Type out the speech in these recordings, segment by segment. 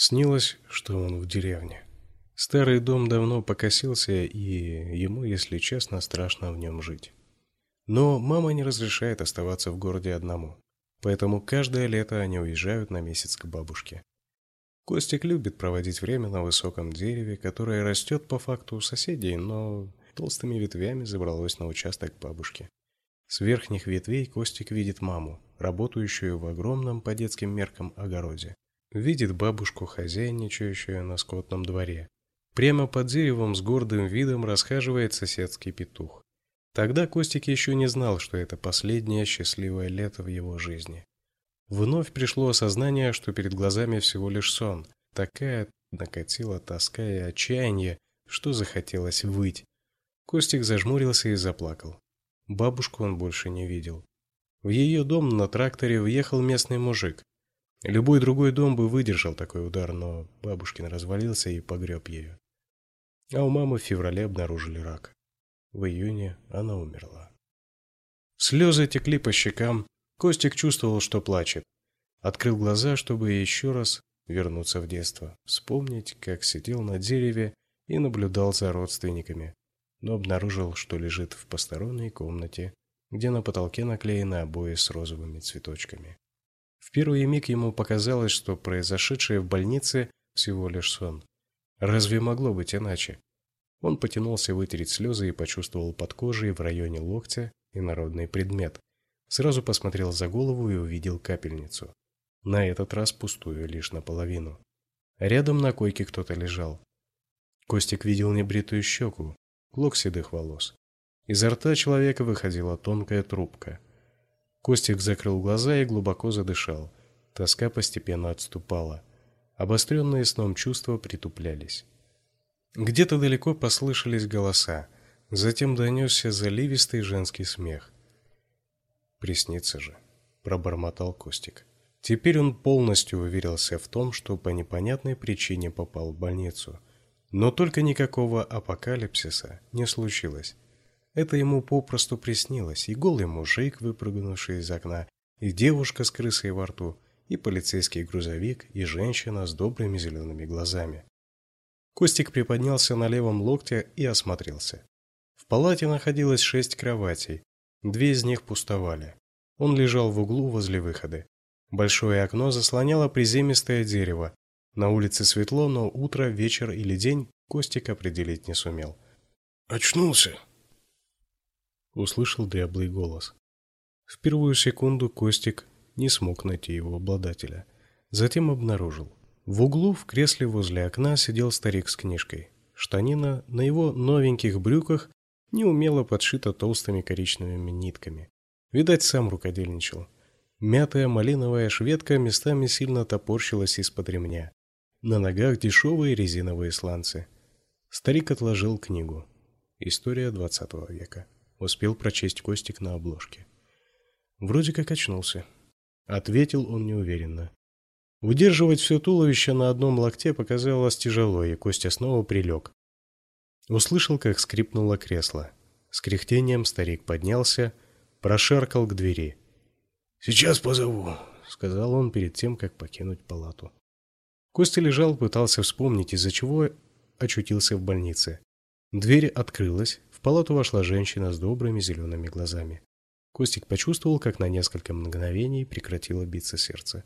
Снилось, что он в деревне. Старый дом давно покосился, и ему, если честно, страшно в нем жить. Но мама не разрешает оставаться в городе одному. Поэтому каждое лето они уезжают на месяц к бабушке. Костик любит проводить время на высоком дереве, которое растет по факту у соседей, но толстыми ветвями забралось на участок бабушки. С верхних ветвей Костик видит маму, работающую в огромном по детским меркам огороде. Видит бабушку, хозяйничающую на скотном дворе. Прямо под деревом с гордым видом расхаживает соседский петух. Тогда Костик еще не знал, что это последнее счастливое лето в его жизни. Вновь пришло осознание, что перед глазами всего лишь сон. Такая накатила тоска и отчаяние, что захотелось выть. Костик зажмурился и заплакал. Бабушку он больше не видел. В ее дом на тракторе въехал местный мужик. Любой другой дом бы выдержал такой удар, но бабушкин развалился и погреб ее. А у мамы в феврале обнаружили рак. В июне она умерла. Слезы текли по щекам. Костик чувствовал, что плачет. Открыл глаза, чтобы еще раз вернуться в детство, вспомнить, как сидел на дереве и наблюдал за родственниками, но обнаружил, что лежит в посторонней комнате, где на потолке наклеены обои с розовыми цветочками. В первый миг ему показалось, что произошедшее в больнице всего лишь сон. Разве могло быть иначе? Он потянулся вытереть слезы и почувствовал под кожей в районе локтя инородный предмет. Сразу посмотрел за голову и увидел капельницу. На этот раз пустую лишь наполовину. Рядом на койке кто-то лежал. Костик видел небритую щеку, клок седых волос. Изо рта человека выходила тонкая трубка. Костик закрыл глаза и глубоко задышал. Тоска постепенно отступала. Обостренные сном чувства притуплялись. Где-то далеко послышались голоса. Затем донесся заливистый женский смех. «Приснится же», — пробормотал Костик. Теперь он полностью уверился в том, что по непонятной причине попал в больницу. Но только никакого апокалипсиса не случилось. Это ему попросту приснилось, и голый мужик, выпрыгнувший из окна, и девушка с крысой во рту, и полицейский грузовик, и женщина с добрыми зелеными глазами. Костик приподнялся на левом локте и осмотрелся. В палате находилось шесть кроватей. Две из них пустовали. Он лежал в углу возле выхода. Большое окно заслоняло приземистое дерево. На улице светло, но утро, вечер или день Костик определить не сумел. «Очнулся?» Услышал дряблый голос. В первую секунду Костик не смог найти его обладателя. Затем обнаружил. В углу в кресле возле окна сидел старик с книжкой. Штанина на его новеньких брюках неумело подшита толстыми коричневыми нитками. Видать, сам рукодельничал. Мятая малиновая шведка местами сильно топорщилась из-под ремня. На ногах дешевые резиновые сланцы. Старик отложил книгу. История двадцатого века успел прочесть Костик на обложке. Вроде как очнулся, ответил он неуверенно. Удерживать все туловище на одном локте показалось тяжело, и Костя снова прилег. Услышал, как скрипнуло кресло. С кряхтением старик поднялся, прошаркал к двери. "Сейчас позову", сказал он перед тем, как покинуть палату. Костя лежал, пытался вспомнить, из-за чего очутился в больнице. Дверь открылась, в палату вошла женщина с добрыми зелеными глазами. Костик почувствовал, как на несколько мгновений прекратило биться сердце.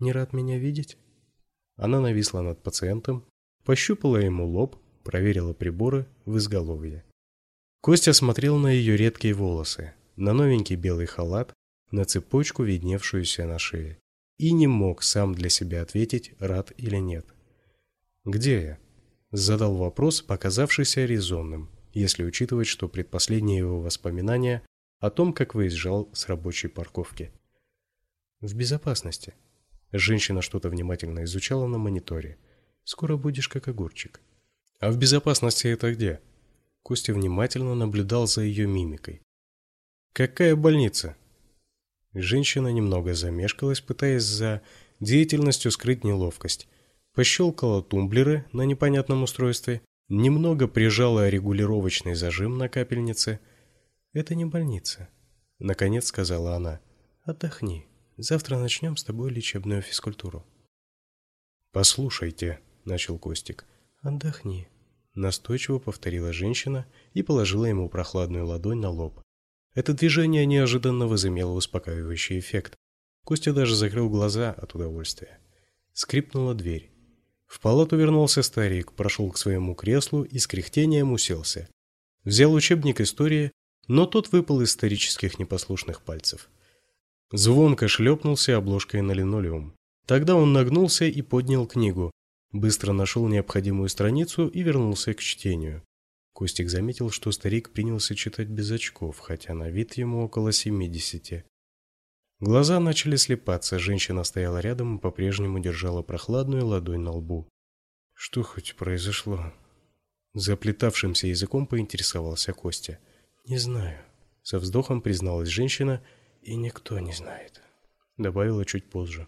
«Не рад меня видеть?» Она нависла над пациентом, пощупала ему лоб, проверила приборы в изголовье. Костя смотрел на ее редкие волосы, на новенький белый халат, на цепочку, видневшуюся на шее, и не мог сам для себя ответить, рад или нет. «Где я?» Задал вопрос, показавшийся резонным если учитывать, что предпоследние его воспоминания о том, как выезжал с рабочей парковки. В безопасности. Женщина что-то внимательно изучала на мониторе. Скоро будешь как огурчик. А в безопасности это где? Костя внимательно наблюдал за ее мимикой. Какая больница? Женщина немного замешкалась, пытаясь за деятельностью скрыть неловкость. Пощелкала тумблеры на непонятном устройстве Немного прижала регулировочный зажим на капельнице. Это не больница, наконец сказала она. Отдохни. Завтра начнем с тобой лечебную физкультуру. Послушайте, начал Костик. Отдохни, настойчиво повторила женщина и положила ему прохладную ладонь на лоб. Это движение неожиданно возымело успокаивающий эффект. Костя даже закрыл глаза от удовольствия. Скрипнула дверь. В палату вернулся старик, прошел к своему креслу и с кряхтением уселся. Взял учебник истории, но тот выпал из исторических непослушных пальцев. Звонко шлепнулся обложкой на линолеум. Тогда он нагнулся и поднял книгу, быстро нашел необходимую страницу и вернулся к чтению. Костик заметил, что старик принялся читать без очков, хотя на вид ему около семидесяти. Глаза начали слепаться, женщина стояла рядом и по-прежнему держала прохладную ладонь на лбу. Что хоть произошло? Заплетавшимся языком поинтересовался Костя. Не знаю, со вздохом призналась женщина, и никто не знает, добавила чуть позже.